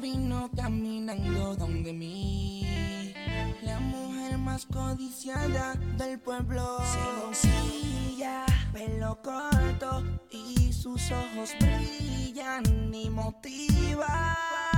Vino caminando donde mí, la mujer más codiciada del pueblo. Sencilla, pelo corto y sus ojos brillan y motivan.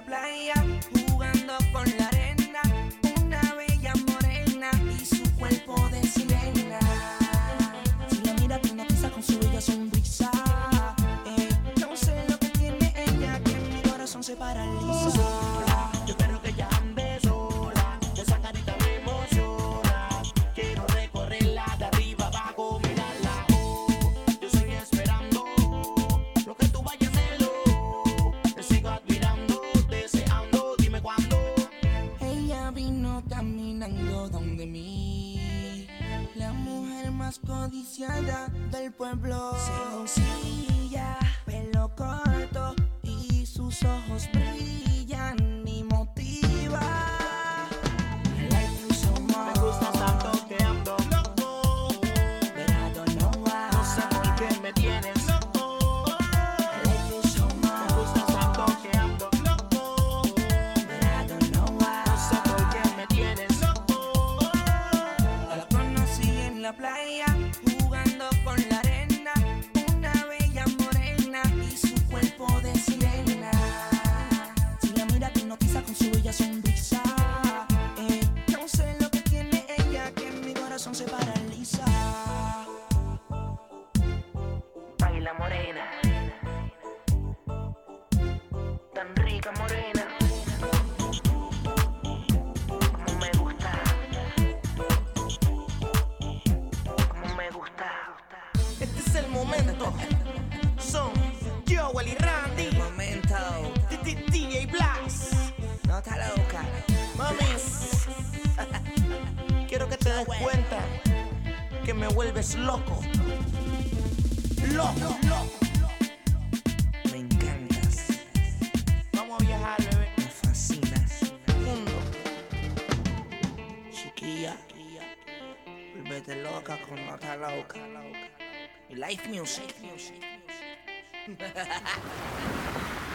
playa, jugando con la arena, una bella morena y su cuerpo de sirena. Si la mira hipnotiza con su bella sonrisa, eh, no sé lo que tiene ella que mi corazón se para. La mujer más codiciada del pueblo. Sencilla, pelo corto jugando con la arena, una bella morena y su cuerpo de sirena. Si la mira te notiza con su bella sonrisa, eh, no sé lo que tiene ella que mi corazón se paraliza. Baila morena, tan rica morena. cuenta que me vuelves loco. Loco, loco. Me encantas. Vamos a viajar, bebé. Me fascinas. Mundo. Chiquilla. Vuelvete loca con nota loca. Life music. music.